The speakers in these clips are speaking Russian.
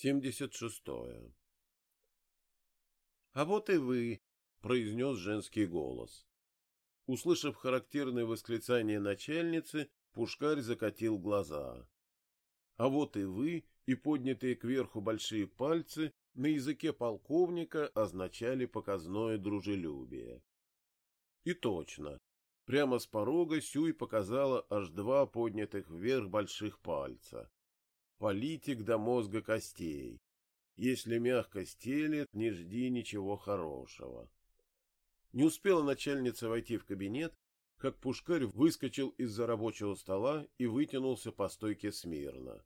76. «А вот и вы», — произнес женский голос. Услышав характерное восклицание начальницы, Пушкарь закатил глаза. «А вот и вы» и поднятые кверху большие пальцы на языке полковника означали показное дружелюбие. И точно, прямо с порога Сюй показала аж два поднятых вверх больших пальца. Политик до мозга костей. Если мягко стелет, не жди ничего хорошего. Не успела начальница войти в кабинет, как Пушкарь выскочил из-за рабочего стола и вытянулся по стойке смирно.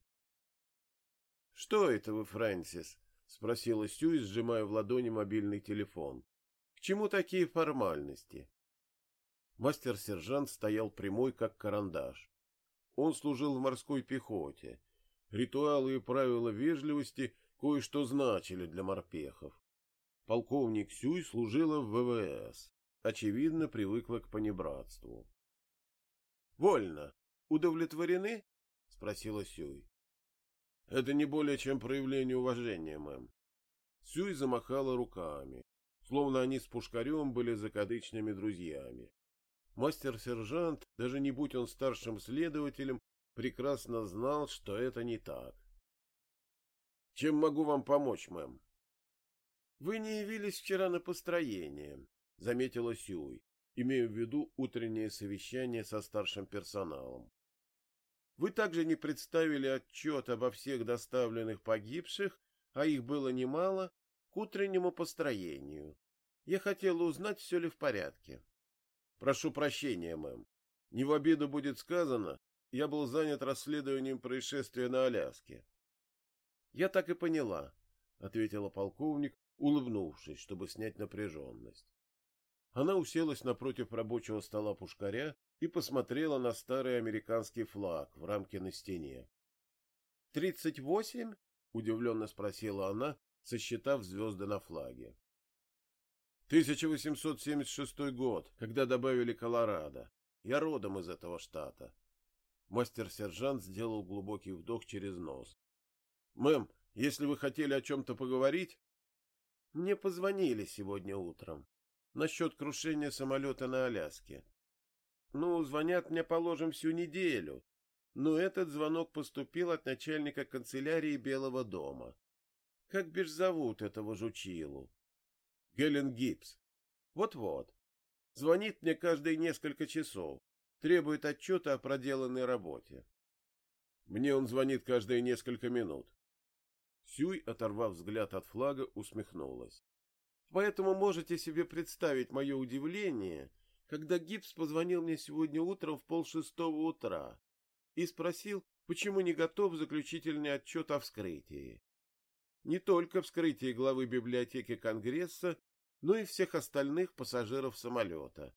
— Что это вы, Фрэнсис? — спросила Сьюи, сжимая в ладони мобильный телефон. — К чему такие формальности? Мастер-сержант стоял прямой, как карандаш. Он служил в морской пехоте Ритуалы и правила вежливости кое-что значили для морпехов. Полковник Сюй служила в ВВС, очевидно, привыкла к понебратству. — Вольно. Удовлетворены? — спросила Сюй. — Это не более чем проявление уважения, мэм. Сюй замахала руками, словно они с Пушкарем были закадычными друзьями. Мастер-сержант, даже не будь он старшим следователем, прекрасно знал, что это не так. «Чем могу вам помочь, мэм?» «Вы не явились вчера на построение», — заметила Сюй, имея в виду утреннее совещание со старшим персоналом. «Вы также не представили отчет обо всех доставленных погибших, а их было немало, к утреннему построению. Я хотела узнать, все ли в порядке». «Прошу прощения, мэм. Не в обиду будет сказано, я был занят расследованием происшествия на Аляске. — Я так и поняла, — ответила полковник, улыбнувшись, чтобы снять напряженность. Она уселась напротив рабочего стола пушкаря и посмотрела на старый американский флаг в рамке на стене. — Тридцать восемь? — удивленно спросила она, сосчитав звезды на флаге. — 1876 год, когда добавили Колорадо. Я родом из этого штата. Мастер-сержант сделал глубокий вдох через нос. — Мэм, если вы хотели о чем-то поговорить... — Мне позвонили сегодня утром. Насчет крушения самолета на Аляске. Ну, звонят мне, положим, всю неделю. Но этот звонок поступил от начальника канцелярии Белого дома. Как бишь зовут этого жучилу? Гелен Гибс. Вот-вот. Звонит мне каждые несколько часов требует отчета о проделанной работе. Мне он звонит каждые несколько минут. Сюй, оторвав взгляд от флага, усмехнулась. Поэтому можете себе представить мое удивление, когда Гипс позвонил мне сегодня утром в полшестого утра и спросил, почему не готов заключительный отчет о вскрытии. Не только вскрытие главы библиотеки Конгресса, но и всех остальных пассажиров самолета.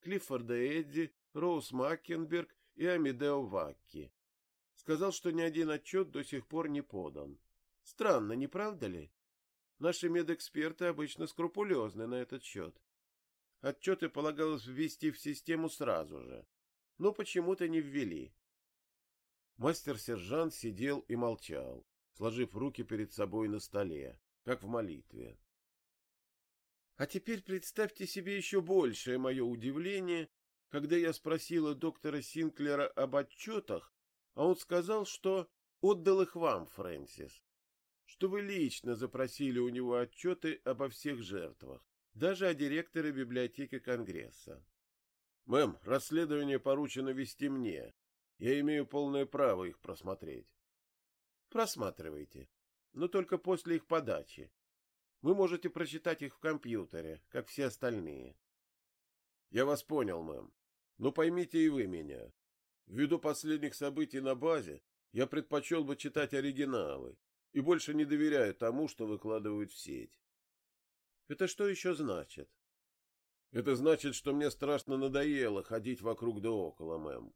Клиффорда Эдди, Роуз Маккенберг и Амедео Вакки. Сказал, что ни один отчет до сих пор не подан. Странно, не правда ли? Наши медэксперты обычно скрупулезны на этот счет. Отчеты полагалось ввести в систему сразу же, но почему-то не ввели. Мастер-сержант сидел и молчал, сложив руки перед собой на столе, как в молитве. А теперь представьте себе еще большее мое удивление, когда я спросила доктора Синклера об отчетах, а он сказал, что отдал их вам, Фрэнсис, что вы лично запросили у него отчеты обо всех жертвах, даже о директоре библиотеки Конгресса. Мэм, расследование поручено вести мне. Я имею полное право их просмотреть. Просматривайте, но только после их подачи. Вы можете прочитать их в компьютере, как все остальные. Я вас понял, мэм. Но поймите и вы меня. Ввиду последних событий на базе, я предпочел бы читать оригиналы и больше не доверяю тому, что выкладывают в сеть. Это что еще значит? Это значит, что мне страшно надоело ходить вокруг да около, мэм.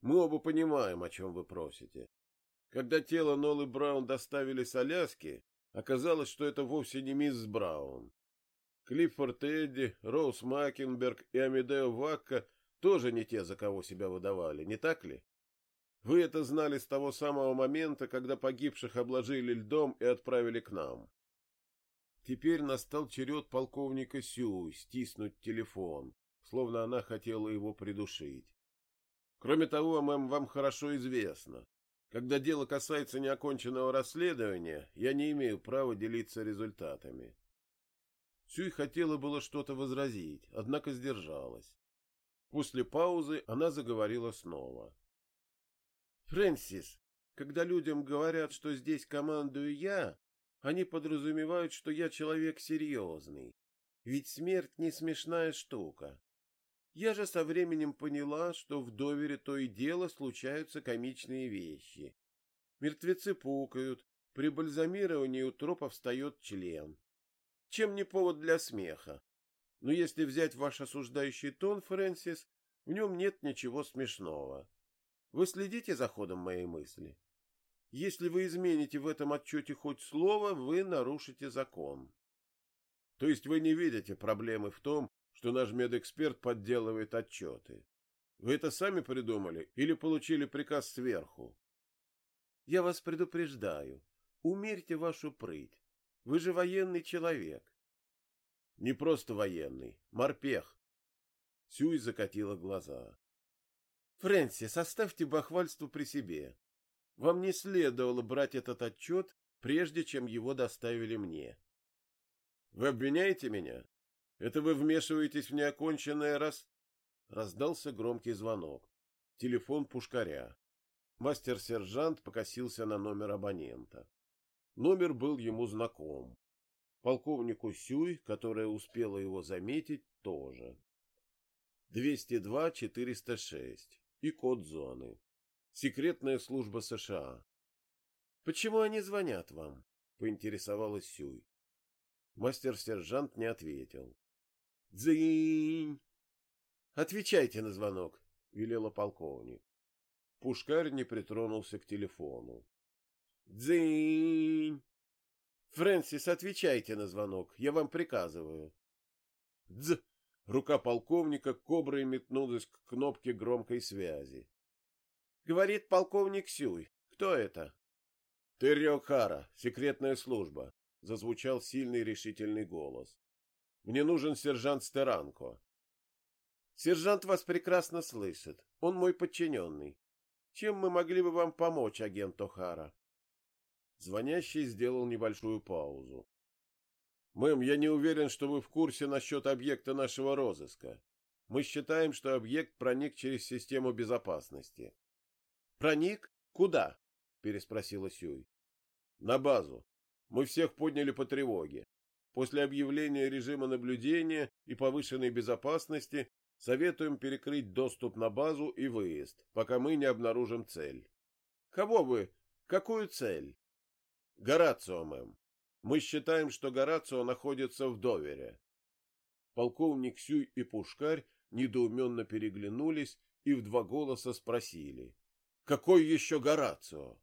Мы оба понимаем, о чем вы просите. Когда тело Нолы Браун доставили с Аляски, оказалось, что это вовсе не мисс Браун. Клиффорд Эдди, Роуз Макенберг и Амедео Вакка тоже не те, за кого себя выдавали, не так ли? Вы это знали с того самого момента, когда погибших обложили льдом и отправили к нам. Теперь настал черед полковника Сю стиснуть телефон, словно она хотела его придушить. Кроме того, мэм, вам хорошо известно, когда дело касается неоконченного расследования, я не имею права делиться результатами. Сюй хотела было что-то возразить, однако сдержалась. После паузы она заговорила снова. Фрэнсис, когда людям говорят, что здесь командую я, они подразумевают, что я человек серьезный. Ведь смерть не смешная штука. Я же со временем поняла, что в довере то и дело случаются комичные вещи. Мертвецы пукают, при бальзамировании у трупа встает член. Чем не повод для смеха? Но если взять ваш осуждающий тон, Фрэнсис, в нем нет ничего смешного. Вы следите за ходом моей мысли? Если вы измените в этом отчете хоть слово, вы нарушите закон. То есть вы не видите проблемы в том, что наш медэксперт подделывает отчеты. Вы это сами придумали или получили приказ сверху? Я вас предупреждаю. Умерьте вашу прыть. Вы же военный человек. Не просто военный, морпех. Сюй закатила глаза. Фрэнсис, оставьте бахвальство при себе. Вам не следовало брать этот отчет, прежде чем его доставили мне. Вы обвиняете меня? Это вы вмешиваетесь в неоконченное раз... Раздался громкий звонок. Телефон пушкаря. Мастер-сержант покосился на номер абонента. Номер был ему знаком. Полковнику Сюй, которая успела его заметить, тоже. 202-406 и код зоны. Секретная служба США. Почему они звонят вам? поинтересовалась Сюй. Мастер-сержант не ответил. Дзынь! Отвечайте на звонок, велела полковник. Пушкарь не притронулся к телефону. Дзынь! Фрэнсис, отвечайте на звонок, я вам приказываю. Дз! Рука полковника коброй метнулась к кнопке громкой связи. Говорит полковник Сюй. Кто это? Террио Хара, секретная служба, зазвучал сильный решительный голос. Мне нужен сержант Стеранко. Сержант вас прекрасно слышит. Он мой подчиненный. Чем мы могли бы вам помочь, агент Охара? Звонящий сделал небольшую паузу. Мэм, я не уверен, что вы в курсе насчет объекта нашего розыска. Мы считаем, что объект проник через систему безопасности. Проник? Куда? переспросила Сюй. На базу. Мы всех подняли по тревоге. После объявления режима наблюдения и повышенной безопасности советуем перекрыть доступ на базу и выезд, пока мы не обнаружим цель. Кого вы? Какую цель? Горацио, мэм. Мы считаем, что Горацио находится в довере. Полковник Сюй и Пушкарь недоуменно переглянулись и в два голоса спросили. — Какой еще Горацио?